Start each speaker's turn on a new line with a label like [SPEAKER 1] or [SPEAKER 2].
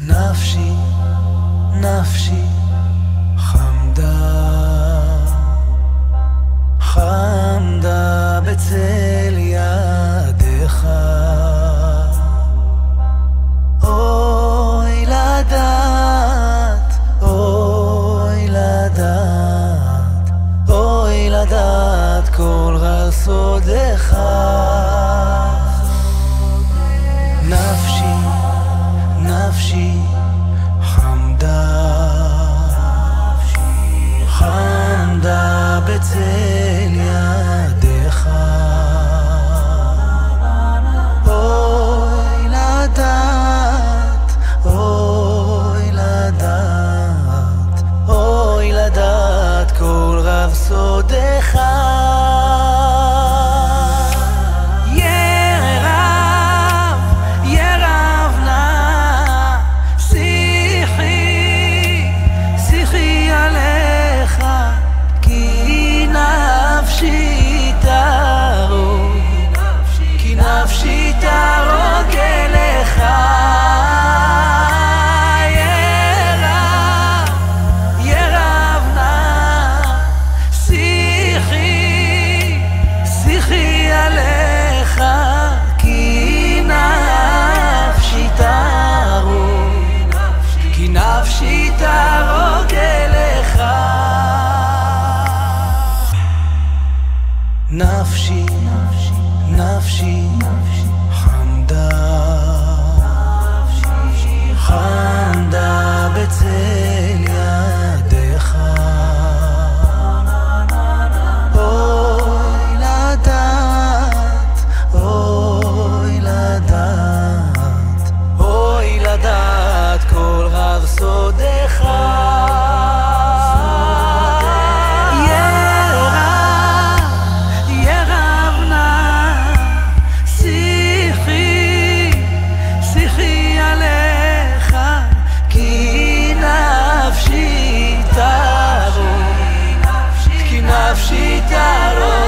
[SPEAKER 1] נפשי, נפשי, רסודיך. נפשי, נפשי, חמדה, חמדה בצל ידיך. אוי לדעת, אוי לדעת, אוי לדעת כל רב סודך. אותי אליך. נפשי, נפשי, נפשי, חמדה și te arăt